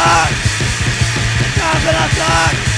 attack! Number attack!